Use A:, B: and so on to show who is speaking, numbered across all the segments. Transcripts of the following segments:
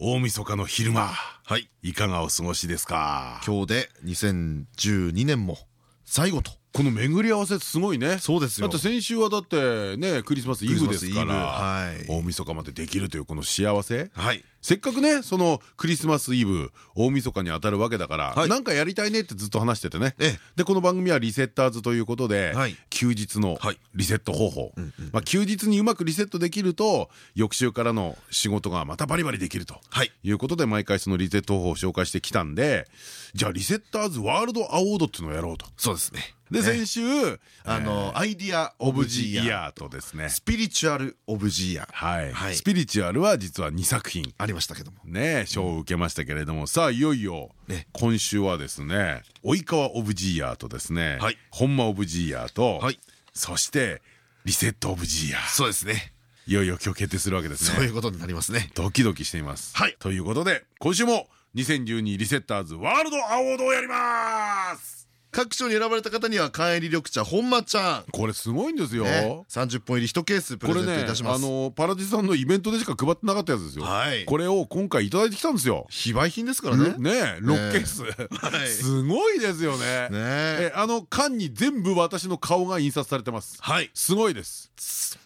A: 大晦日の昼間
B: はい。
A: いかがお過ごしですか？
B: 今日で2012年も最後と
A: この巡り合わせすごいね。
B: そうですよ。
A: だって先週はだってねクリスマスイブですから
B: はい。
A: 大晦日までできるというこの幸せ。
B: はい。
A: せっかくねそのクリスマスイブ大晦日に当たるわけだから、
B: はい。
A: なんかやりたいねってずっと話しててね。
B: ええ。
A: でこの番組はリセッターズということで、
B: はい。
A: 休日の
B: はい。
A: リセット方法、まあ、休日にうまくリセットできると翌週からの仕事がまたバリバリできると。
B: はい。
A: いうことで毎回そのリセット方法を紹介してきたんでじゃあリセッターズワールドアワードっていうのをやろうと。
B: そうですね
A: で
B: ね
A: 先週
B: あのアイディアオ
A: オブ
B: ブジーヤー
A: とですね。
B: スピリチュアルオブジーヤ。ー
A: はい、
B: はい。
A: スピリチュアルは実は2作品。
B: ありましたけども。
A: ね賞を受けましたけれども、さあいよいよ
B: ね
A: 今週はですね及川オブジーヤーとですね、
B: はい。
A: 本間オブジーヤーと、
B: はい。
A: そしてリセットオブジーヤー。
B: そうですね。
A: いよいよ今日決定するわけですね。
B: そういうことになりますね。
A: ドキドキしています、
B: はい。
A: ということで今週も2012リセッターズワールドアワードをやります
B: 各賞に選ばれた方には缶入り緑茶本間ちゃん。
A: これすごいんですよ、
B: ね。30本入り1ケースプレゼント
A: これね
B: いたします。
A: あのパラディさんのイベントでしか配ってなかったやつですよ、
B: はい。
A: これを今回いただいてきたんですよ。
B: 非売品ですからね。
A: ねえ6ケース、
B: はい。
A: すごいですよね。
B: ね
A: え。あの缶に全部私の顔が印刷されてます。
B: はい。
A: すごいです。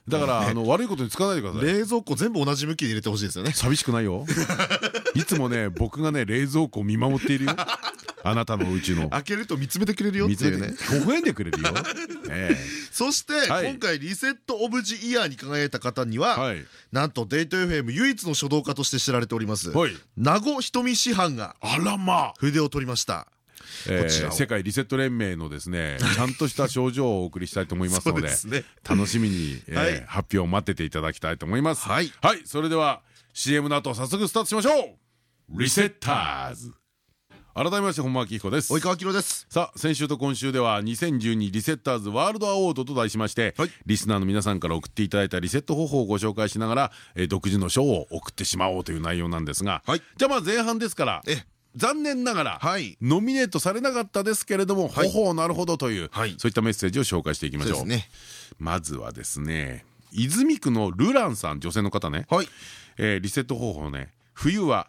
A: だからあの悪いことに使わないでください。
B: 冷蔵庫全部同じ向きで入れてほしいですよね。
A: 寂しくないよ。いつもね僕がね冷蔵庫を見守っているよ。あなたのお家の。
B: 開けると見つめてくれるよね。
A: 微笑んでくれるよ。え
B: そして
A: はい。
B: 今回リセットオブジイヤーに輝いた方には、なんとデート FM 唯一の書道家として知られております
A: はい。
B: 名護瞳師範が
A: あらまあ。
B: 筆を取りました。
A: 世界リセット連盟のですね ちゃんとした症状をお送りしたいと思いますので楽しみに、発表を待ってていただきたいと思います。
B: はい。
A: それでは CM の後早速スタートしましょう。リセッターズ改めまして本間明彦です。
B: 及川明です。
A: さあ先週と今週では2012リセッターズワールドアワードと題しまして、
B: はい。
A: リスナーの皆さんから送っていただいたリセット方法をご紹介しながら、えー独自の賞を送ってしまおうという内容なんですが、
B: はい。
A: じゃあまあ前半ですから
B: え
A: 残念ながら、
B: はい。
A: ノミネートされなかったですけれども、
B: はい。
A: ほほうなるほどという、
B: はい。
A: そういったメッセージを紹介していきましょう。
B: ね。
A: まずはですね泉区のルランさん女性の方ね、
B: はい。
A: えーリセット方法ね冬は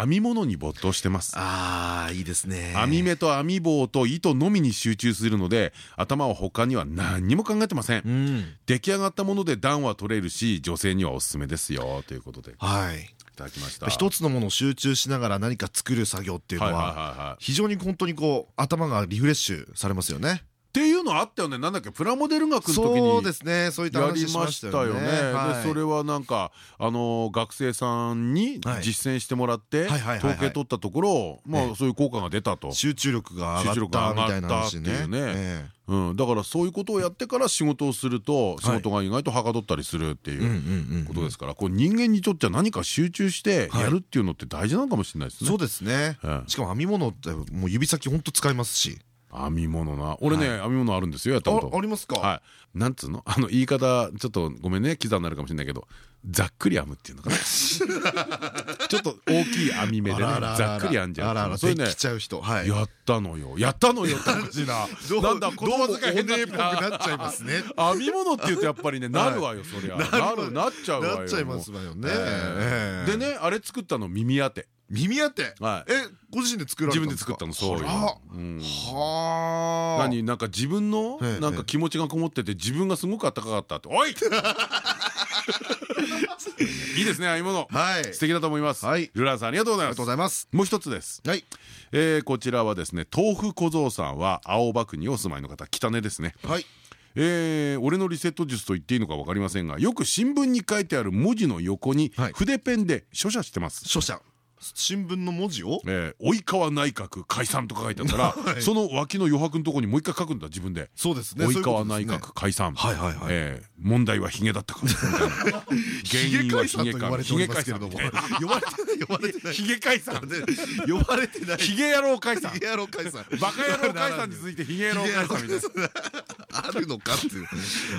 A: 編み物に没頭してます。
B: あーいいですね。
A: 網目と網棒と糸のみに集中するので頭は他には何にも考えてません、
B: うん。
A: 出来上がったもので暖は取れるし女性にはおすすめですよということで。い
B: はい。
A: ただきました。
B: 一つのものを集中しながら何か作る作業っていうの
A: は
B: 非常に本当にこう頭がリフレッシュされますよね
A: いうのあったよね。なんだっけ？プラモデル学の時に
B: そうですね。そういった
A: や
B: 話
A: りまし
B: しましたた
A: よね。それはなんかあの学生さんに
B: はい。
A: 実践してもらって統計取ったところま
B: え
A: あそういう効果が出たと。
B: 集中力が上がったみたいな話ね。
A: うん、だからそういうことをやってから仕事をすると仕事が意外とはかどったりするってい
B: えう
A: ことですからこう人間にとっては何か集中してやるっていうのって大事なのかもしれないですね。
B: そうですね。
A: ええ。
B: しかも編み物ってもう指先ほんと使いますし
A: 編み物な。俺ね編み物あるんですよやったこと。
B: あありますか？
A: はい、なんつうの？あの言い方ちょっとごめんね。キザになるかもしれないけどざっくり編むっていうのかな。ちょっと大きい編み目でねざっくり編んじゃう。
B: あらら。
A: それね
B: できちゃう人。はい。
A: やったのよ。やったのよって。おかしいな。なんだ言葉遣い変
B: っぽくな
A: な
B: っちゃいますね。
A: 編み物っていうとやっぱりねなるわよそりゃなる。なっちゃうわよ
B: なっちゃいますわよね。
A: ええでねあれ作ったの耳当て。
B: 耳当て？
A: はい。
B: えご自身で作られた
A: 自分で作ったのそうよ
B: あら。
A: うん。
B: はあ。
A: 何なんか自分の
B: ええ
A: なんか気持ちがこもってて自分がすごく暖かかったっておい！いいですねああいうもの。
B: はい。
A: 素敵だと思います。
B: はい。
A: ルランさんありがとうございます。
B: ありがとうございます。
A: もう一つです。
B: はい。
A: えーこちらはですね豆腐小僧さんは青葉区にお住まいの方北根ですね。
B: はい。
A: えー俺のリセット術と言っていいのか分かりませんがよく新聞に書いてある文字の横に
B: はい。
A: 筆ペンで書写してます。
B: 書写新聞の文字を
A: えー及川内閣解散とか書いてあったら、その脇の余白のところにもう一回書くんだ自分で。
B: そうですね。
A: 及川内閣解散。
B: はいはいはい。
A: えー問題はヒゲだったから。みたいな。
B: ヒゲ解散と言われておりますけれども。
A: ヒゲ解散
B: 呼ばれてない呼ばれてない。
A: ヒゲ解散。
B: で 呼ばれてない。
A: ヒゲ野郎解散。
B: ヒ。ゲ野郎解散。
A: バカ野郎解散に続いてヒゲ野郎解散みたいな。
B: あるのかっていう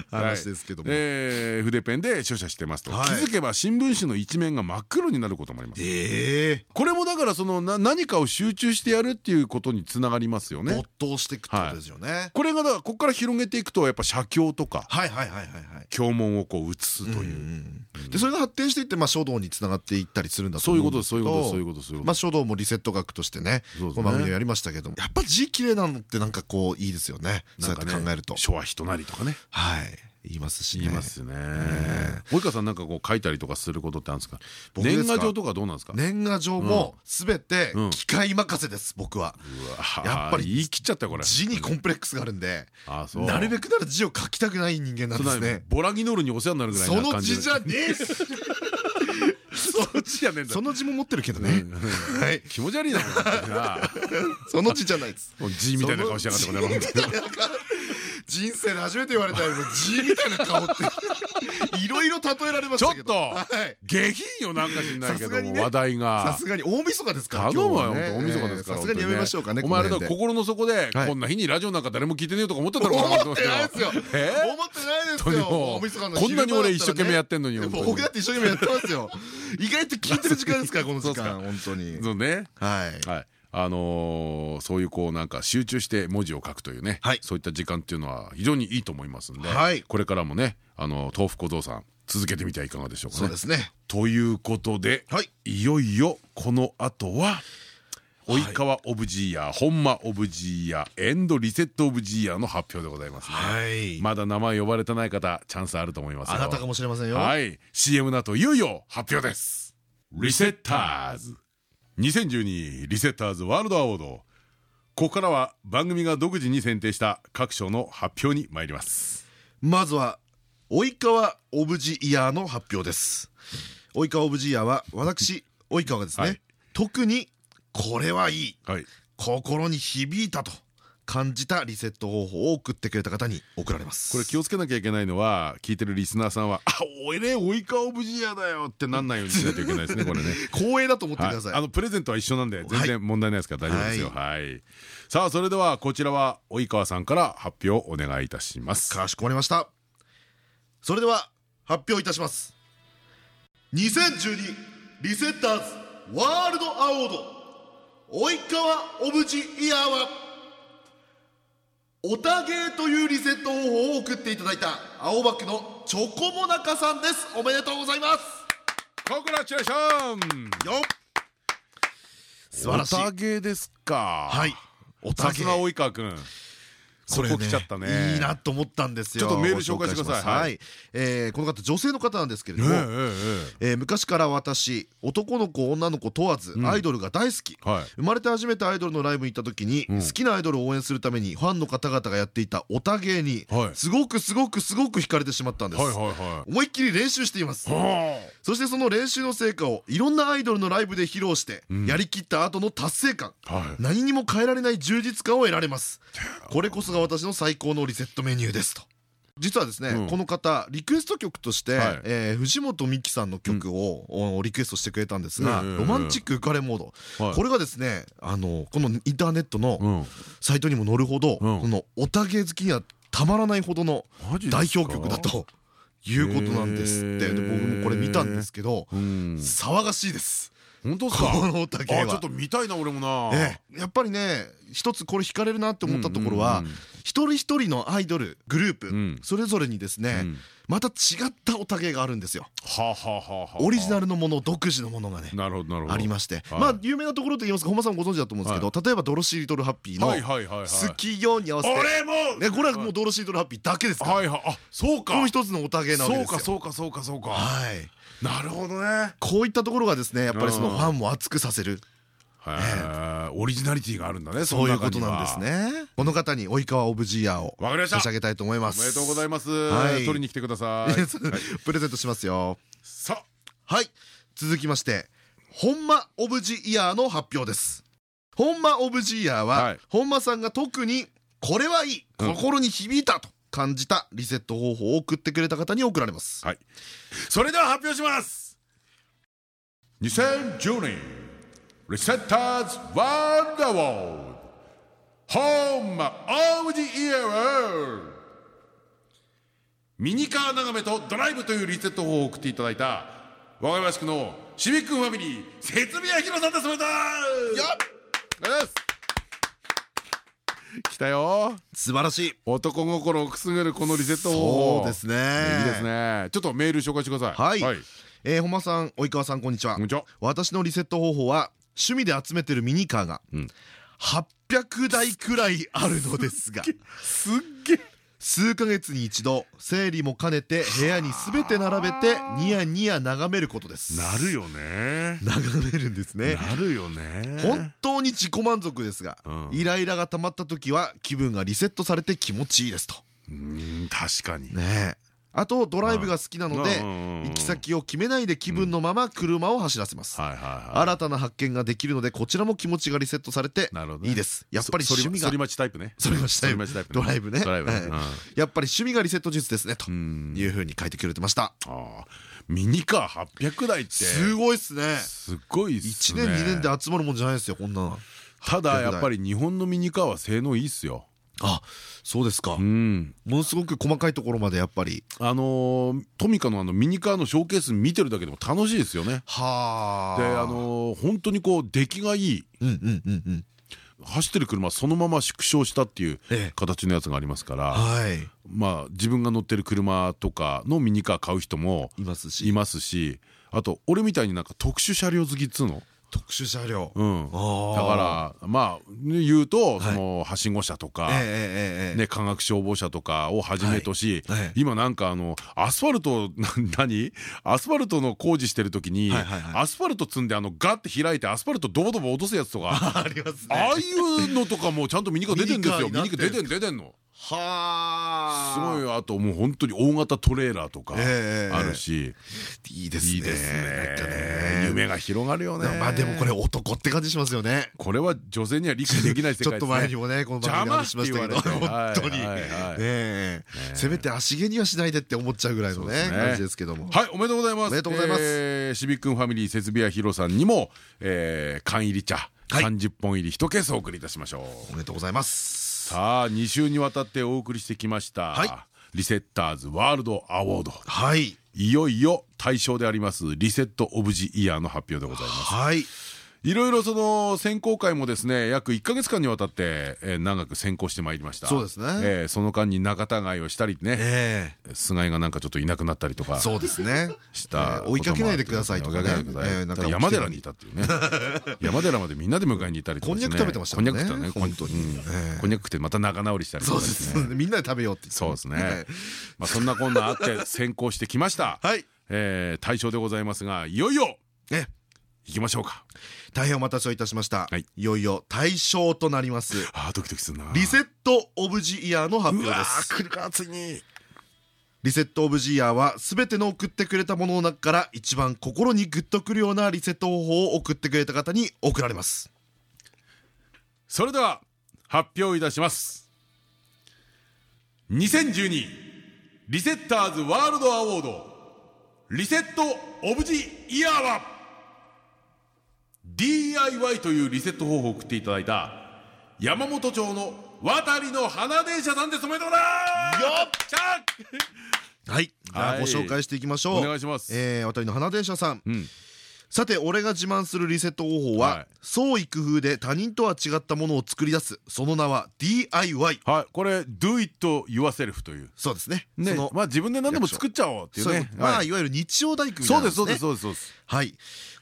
B: 話ですけども。
A: えー筆ペンで書写してますと、
B: はい。
A: 気づけば新聞紙の一面が真っ黒になることもあります。
B: ええ
A: これもだからそのな何かを集中してやるっていうことにつながりますよね。
B: 没頭していくってことですよね。
A: これがだからここから広げていくとやっぱ写経とか
B: はいはいはいはいはい。
A: 経文をこう写すという、
B: でそれが発展していってまあ書道につながっていったりするんだと
A: そういう
B: 思
A: ことですそういうことそういうことそういうこと
B: まあ書道もリセット学としてね
A: そうですね。
B: この番組でやりましたけども。やっぱ字綺麗なのってなんかこういいですよね。そうやって考えると。
A: 書は人なりとかね。
B: はい言いますしね。
A: 言いますよね及川さんなんかこう書いたりとかすることってあるんですか？年賀状とかどうなんですか？
B: 年賀状もすべて
A: うん
B: 機械任せです僕は。やっぱり
A: 言い切っちゃったよこれ。
B: 字にコンプレックスがあるんで。なるべくなら字を書きたくない人間なんですね。
A: ボラギノールにお世話になるぐらい
B: その
A: な感じ
B: 字じゃねえ
A: っちじゃねえんだ。
B: その字も持ってるけどね。はい。
A: 気持ち悪いな
B: その字じゃないです。
A: もう G みたいな顔しやがってこの野郎
B: 人生で初めて言われたよ字みたいな顔っていろいろ例えられましたけど。
A: ちょっと
B: はい。
A: 下品よなんか知んないけども話題
B: さ
A: が
B: すがに大晦日ですから
A: 頼むわよ大晦日ですから
B: さすがにやめましょうかね
A: お前あれだ心の底で
B: はい。
A: こんな日にラジオなんか誰も聞いてねえとか思ってたろ
B: 思ってないですよ。
A: え
B: 思ってないですよ。
A: もう
B: 大晦日の
A: こんなに俺一生懸命やってんのに
B: 僕だって一生懸命やってますよ。意外と聞いてる時間ですからこの時間 本当に。
A: そうね。
B: はい。
A: はいあのーそういうこうなんか集中して文字を書くというね、
B: はい。
A: そういった時間っていうのは非常にいいと思いますんで、
B: はい。
A: これからもねあの豆腐小僧さん続けてみてはいかがでしょうかね。
B: そうですね。
A: ということで、
B: はい。
A: いよいよこの後は及川オブジーヤー、本間オブジーヤーエンドリセットオブジーヤーの発表でございますね。
B: はい。
A: まだ名前呼ばれてない方チャンスあると思いますよ。
B: あなたかもしれませんよ。
A: はい。CM の後いよいよ発表です。リセッターズ2012リセッターズワールドアワード。ここからは番組が独自に選定した各賞の発表に参ります。
B: まずは及川オブジイヤーの発表です。及川オブジイヤーは私及川がですね、
A: はい。
B: 特にこれはいい。
A: はい。
B: 心に響いたと感じたリセット方法を送ってくれた方に送られます。
A: これ気をつけなきゃいけないのは聞いてるリスナーさんは「あ俺及川オブジーヤーだよ」ってなんないようにしないといけないですね これね。
B: 光栄だと思ってく
A: はい
B: ださい、
A: あのプレゼントは一緒なんで全然問題ないですから大丈夫ですよ。はい。さあそれではこちらは及川さんから発表お願いいたします。
B: かしこまりました。それでは発表いたします。2012リセッターズワールドアワード及川オブジイヤーはオタゲーというリセット方法を送っていただいた青葉区のチョコモナカさんです。おめでとうございます。
A: コングラチュレーション。
B: よっ。素晴らしい。
A: おたげですか。
B: はい。お
A: さすが及川くんここ来ちゃったね。
B: いいなと思ったんですよ。
A: ちょっとメール紹介してください。は
B: い。えーこの方女性の方なんですけれども。昔から私男の子女の子問わずアイドルが大好き、
A: はい。
B: 生まれて初めてアイドルのライブに行った時に、好きなアイドルを応援するためにファンの方々がやっていたオタ芸に、
A: はい。
B: すごくすごくすごく惹かれてしまったんです、思いっきり練習しています。
A: は
B: そしてその練習の成果をいろんなアイドルのライブで披露して、やりきった後の達成感、
A: はい。
B: 何にも変えられない充実感を得られます。これこそが私の最高のリセットメニューですと。実はですね、
A: うん。
B: この方リクエスト曲として、
A: はい。
B: えー藤本美貴さんの曲を、おリクエストしてくれたんですが「
A: うんうんうん。
B: ロマンチック浮かれモード」
A: はい。
B: これがですねあのこのインターネットの
A: うん。
B: サイトにも載るほど、
A: うん。
B: このオタゲー好きにはたまらないほどの代表曲だということなんですって。で僕もこれ見たんですけど
A: うん。
B: 騒がしいです。
A: 本当ですか？
B: このオタゲーは。
A: あちょっと見たいな俺もな。
B: ええ。やっぱりね一つこれ惹かれるなって思ったところは一人一人のアイドルグループ、
A: ん。
B: それぞれにですね、
A: うん。
B: また違ったオタゲーがあるんですよ。オリジナルのもの独自のものがねありまして。
A: はい。
B: まあ有名なところと言いますか本間さんもご存知だと思うんですけど例えば「ドロシー・リトル・ハッピー」の
A: はいはいはいはい「
B: 好きよ」に合わせて。
A: 俺も
B: ねこれはもう「ドロシー・リトル・ハッピー」だけですから。
A: あそうか。
B: この一つのオタゲーなわけ
A: そう
B: ですよ。
A: かそうかそうかそうか。
B: はい。
A: なるほどね。
B: こういったところがですねやっぱりその
A: うん。
B: ファンも熱くさせる
A: オリジナリティがあるんだね
B: そういうこと
A: の
B: なんですね。この方に及川オブジーヤーを差し上げたいと思いま
A: お
B: す
A: めでとうございます。
B: はい。
A: 取りに来てください。
B: プレゼントしますよ
A: さ
B: はい。続きまして本間オブジイヤーの発表です。本間オブジイヤーは、
A: はい。
B: 本間さんが特にこれはいい
A: うん。
B: 心に響いたと感じたリセット方法を送ってくれた方に送られます。
A: はい。それでは発表します。2010年リセッターズワールドアワードホームオブジイヤーミニカー眺めとドライブというリセット法を送っていただいた我が林くのシビックファミリー設備屋弘さんです。おめでとう。
B: やっ
A: ありがとうございます。来たよ。
B: 素晴らしい。
A: 男心をくすぐるこのリセット方法。
B: そうですね。
A: いいですね。ちょっとメール紹介してください。
B: はい。えー本間さん及川さんこんにちは。
A: こんにちは。
B: 私のリセット方法は趣味で集めてるミニカーが
A: うん。
B: 800台くらいあるのですが。
A: すっげえ
B: 数ヶ月に一度整理も兼ねて部屋に全て並べてニヤニヤ眺めることです。
A: なるよね。
B: 眺めるんですね。
A: なるよね。
B: 本当に自己満足ですが、
A: うん。
B: イライラが溜まった時は気分がリセットされて気持ちいいですと。
A: うん確かに。
B: ねえあとドライブが好きなので行き先を決めないで気分のまま車を走らせます。新たな発見ができるのでこちらも気持ちがリセットされていいです。やっぱり
A: そ
B: 趣味が。
A: 反町タイプね。
B: 反町タイプ。
A: 反町タイプ
B: ドライブね。やっぱり趣味がリセット術ですねと
A: うん。
B: いうふうに書いてくれてました。
A: ミニカー800台って。
B: すごいっすね。
A: すごいっす
B: 1
A: ね
B: 年2年で集まるもんじゃないですよこんなの。
A: ただやっぱり日本のミニカーは性能いいっすよ
B: あそうですか。
A: うん。
B: ものすごく細かいところまでやっぱり。
A: あのートミカのあのミニカーのショーケース見てるだけでも楽しいですよね。
B: は
A: であのー本当にこう出来がいい。走ってる車そのまま縮小したっていう
B: ええ。
A: 形のやつがありますから
B: はい。
A: まあ自分が乗ってる車とかのミニカー買う人も
B: いますし。
A: いますしあと俺みたいになんか特殊車両好きっつうの？
B: 特殊車両。
A: うん。だ
B: あ
A: からまあ言うとそのはしご車とか化学消防車とかをはじめとし今なんかあのアスファルトな何？アスファルトの工事してる時にアスファルト積んであのガッて開いてアスファルトドボドボ落とすやつとか
B: ありますね。
A: ああいうのとかもちゃんとミニカー出てんですよ。ミ
B: ニカー
A: 出てん出てんの
B: は
A: すごいあともう本当に大型トレーラーとか
B: ええ
A: あるし。
B: いいですね。
A: いいですね。
B: ね。
A: 夢が広がるよね。
B: まあでもこれ男って感じしますよね。
A: これは女性には理解できない世
B: ちょっと前にもねこの番組で話しましたけど 本当に。せめて足毛にはしないでって思っちゃうぐらいのね感じですけども。
A: はいおめでとうございます。
B: おめでとうございます。
A: えーシビックンファミリー設備屋ヒロさんにもえー缶入り茶
B: はい。
A: 30本入り1ケースお送りいたしましょう。
B: おめでとうございます
A: さあ2週にわたってお送りしてきました、
B: はい。
A: リセッターズワールドアワード。
B: はい。
A: いよいよ対象でありますリセットオブジイヤーの発表でございます。
B: はい
A: いろいろその選考会もですね約1か月間にわたって、えー長く選考してまいりました。
B: そうですね。
A: えーその間に仲違いをしたりね
B: え
A: 菅井がなんかちょっといなくなったりとか。
B: えそうですね。
A: した
B: えー追いかけないでくださいとかね。
A: 追いかけないでください。
B: えーなんか。
A: だから山寺にいたっていうね。山寺までみんなで迎えに行ったりとか
B: こんにゃく食べてましたね。
A: こんにゃく食ったね
B: 本当に。
A: こんにゃく食ってまた仲直りしたりと
B: そうで
A: かですね。
B: すみんなで食べようって
A: そうですね。まあそんなこんなあって選考してきました。
B: はい。
A: えー対象でございますがいよいよ
B: え
A: 行きましょうか。
B: 大変お待たせをいたしました。
A: はい。
B: いよいよ対象となります。
A: あードキドキするな。
B: リセットオブジイヤーの発表です。
A: ー来るかついに。
B: リセットオブジイヤーは全ての送ってくれたものの中から一番心にグッとくるようなリセット方法を送ってくれた方に送られます。
A: それでは発表いたします。2012リセッターズワールドアワード。リセットオブジイヤーは DIY というリセット方法を送っていただいた山本町の渡りの花電車さんです。おめでとうございます。
B: よっ
A: しゃ
B: はい。じゃあ
A: はい。
B: ご紹介していきましょう。
A: お願いします。
B: えー渡りの花電車さん。
A: うん
B: さて俺が自慢するリセット方法
A: は
B: はい。創意工夫で他人とは違ったものを作り出す。その名は DIY
A: はい。これ Do it yourself という。
B: そうですね。
A: ね。まあ自分で何でも作っちゃおうっていうね。
B: まあ
A: はい。
B: いわゆる日曜大工みた
A: そ
B: いうな
A: ですそうです
B: ね
A: そうですそうです。
B: はい。こ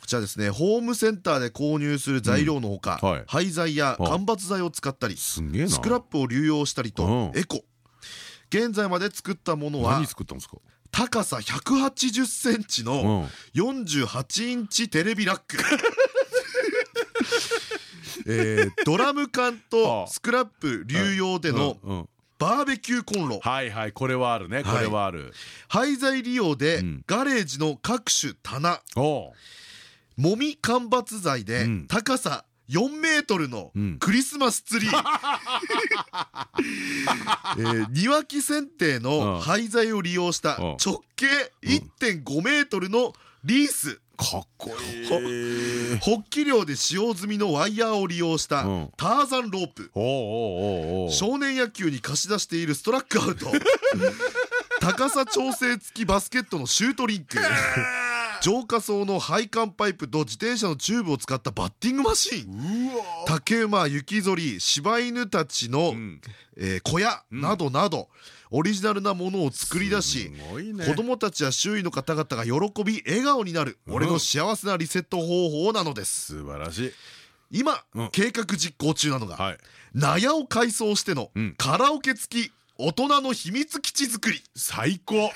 B: ちらですね。ホームセンターで購入する材料のほか、
A: うん。はい。
B: 廃材や間伐材を使ったり
A: すんげえな。
B: スクラップを流用したりと
A: うん。
B: エコ。現在まで作ったものは
A: 何作ったんですか？
B: 高さ180センチ
A: う
B: の
A: ん
B: 48インチテレビラック。えードラム缶とスクラップ流用でのバーベキューコンロ。
A: はいはいこれはあるねこれはある。
B: 廃材利用で
A: うん。
B: ガレージの各種棚。もみ間伐材で
A: うん。
B: 高さ4メートルの
A: うん。
B: クリスマスツリー、えー庭木剪定の廃材を利用した
A: うん。
B: 直径1.5メートルのリース。
A: かっこいい。
B: ホッキ漁で使用済みのワイヤーを利用した
A: うん。
B: ターザンロープ。少年野球に貸し出しているストラックアウト。高さ調整付きバスケットのシュートリンク 浄化層の配管パイプと自転車のチューブを使ったバッティングマシン。竹馬雪ぞり柴犬たちの、
A: うん。
B: えー小屋などなど、オリジナルなものを作り出し
A: ね。
B: 子供たちや周囲の方々が喜び笑顔になる俺の幸せなリセット方法なのです。
A: 素晴らしい。
B: 今、
A: うん。
B: 計画実行中なのが、
A: はい。
B: 納屋を改装しての
A: うん。
B: カラオケ付き大人の秘密基地作り。
A: 最高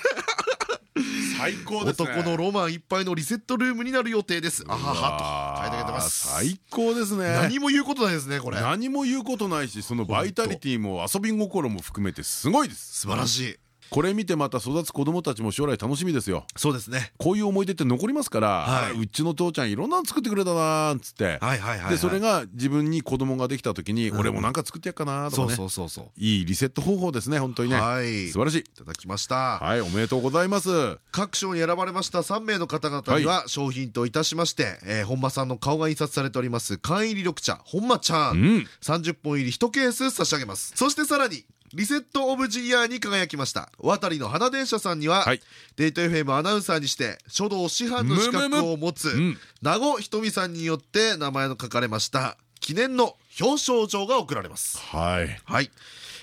A: 最高ですね。
B: 男のロマンいっぱいのリセットルームになる予定です。あははと書いてあげてます。
A: 最高ですね。
B: 何も言うことないですねこれ。
A: 何も言うことないしそのバイタリティも遊び心も含めてすごいです。
B: 素晴らしい
A: これ見てまた育つ子供たちも将来楽しみですよ。
B: そうですね。
A: こういう思い出って残りますから、
B: はい。う
A: ちの父ちゃんいろんなの作ってくれたなーっつって、
B: はいはいはいはい。
A: でそれが自分に子供ができた時に、俺もなんか作ってやっかなーと
B: そう
A: かね。
B: そうそうそう
A: いいリセット方法ですね本当にね、
B: はい。
A: 素晴らしい。
B: いただきました。
A: はいおめでとうございます。
B: 各賞に選ばれました3名の方々には商品といたしまして、えー本間さんの顔が印刷されております缶入り緑茶本間ちゃ
A: うん。ん
B: 30本入り1ケース差し上げます。そしてさらにリセットオブジイヤーに輝きました。渡りの花電車さんには、
A: はい。
B: デート FM アナウンサーにして書道師範の資格を持つ名護ひとみさんによって名前の書かれました記念の表彰状が贈られます。
A: はい。
B: はい。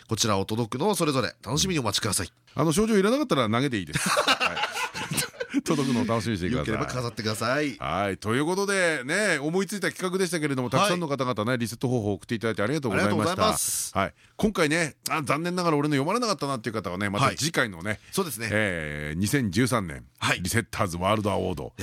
B: こちらを届くのをそれぞれ楽しみにお待ちください。
A: あの症状いらなかったら投げていいです、はい、届くのを楽しみにしてくだ
B: よければ
A: さい
B: 飾ってください。
A: はい。ということでね思いついた企画でしたけれどもたくさんの方々ねリセット方法を送っていただいてありがとうございました。はい。今回ねあ残念ながら俺の読まれなかったなっていう方はねまた
B: はい
A: 次回のね
B: そうですね。
A: えー2013年
B: はい
A: リセッターズワールドアワード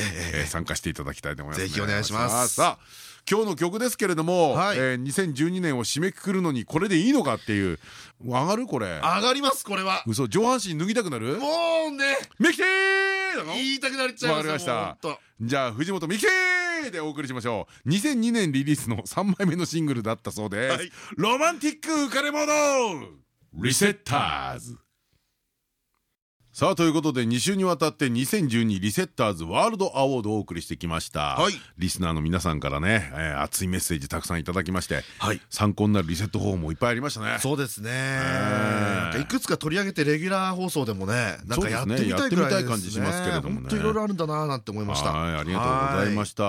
A: 参加していただきたいと思いますね
B: ぜひお願いします
A: さあ今日の曲ですけれども
B: はい。
A: えー2012年を締めくくるのにこれでいいのかっていう。上がるこれ。
B: 上がりますこれは。
A: 嘘。上半身脱ぎたくなる？
B: もうね。
A: ミキテー！なの
B: 言いたくなっちゃいます
A: わかりました。じゃあ藤本美希でお送りしましょう。2002年リリースの3枚目のシングルだったそうです、
B: はい。
A: ロマンティック浮かれ者リセッターズさあということで2週にわたって2012リセッターズワールドアワードをお送りしてきました、
B: はい。
A: リスナーの皆さんからね、えー熱いメッセージたくさんいただきまして
B: はい。
A: 参考になるリセット方法もいっぱいありましたね。
B: そうですね。なんかいくつか取り上げてレギュラー放送でもねなんかやってみたい
A: ね。やってみたい感じしますけれどもね。
B: いろいろあるんだななんて思いました。
A: はいありがとうございま
B: し
A: した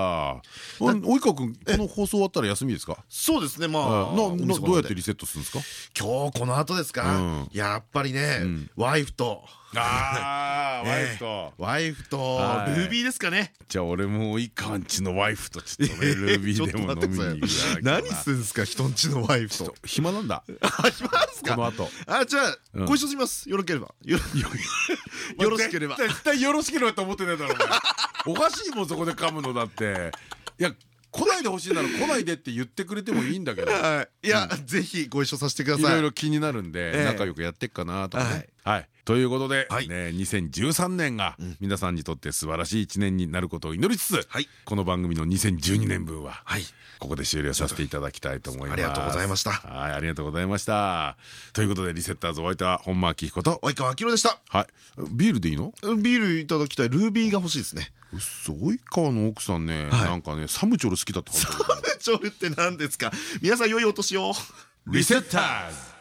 A: 及川君この放送終わったら休みですか？
B: そうですね。まあ
A: どうやってリセットするんですか？
B: 今日この後ですか？
A: うん。
B: やっぱりね
A: ん。
B: ワイフと
A: ああ ワイフと。
B: ワイフと。
A: はい。
B: ルービーですかね。
A: じゃあ俺も及川んちのワイフとちょっとね ルービーでも飲みに行く
B: 何すんすか人んちのワイフと。
A: 暇なんだ。
B: あ暇ですか
A: この後
B: あじゃあ
A: うん。
B: ご一緒します。よろければ。よ よろしければ。
A: 絶対よろしければと思ってないだろお前。おかしいもんそこで噛むのだって。いや来ないでほしいなら来ないでって言ってくれてもいいんだけど。
B: はい。いやぜひご一緒させてください。
A: いろいろ気になるんで
B: ええ。
A: 仲良くやってっかなとかね。はい。ということで、
B: はい。
A: ね、2013年が皆さんにとって素晴らしい1年になることを祈りつつ、
B: はい。
A: この番組の2012年分は
B: はい。
A: ここで終了させていただきたいと思います。
B: ありがとうございました。
A: はいありがとうございました。ということでリセッターズお相手は本間明彦と、
B: 及川明でした。
A: はい、ビールでいいの？
B: ビールいただきたい。ルービーが欲しいですね。
A: うっそ及川の奥さんね、
B: はい。
A: なんかねサムチョル好きだったはず
B: チョルって何ですか？皆さん良いお年を。
A: リセッターズ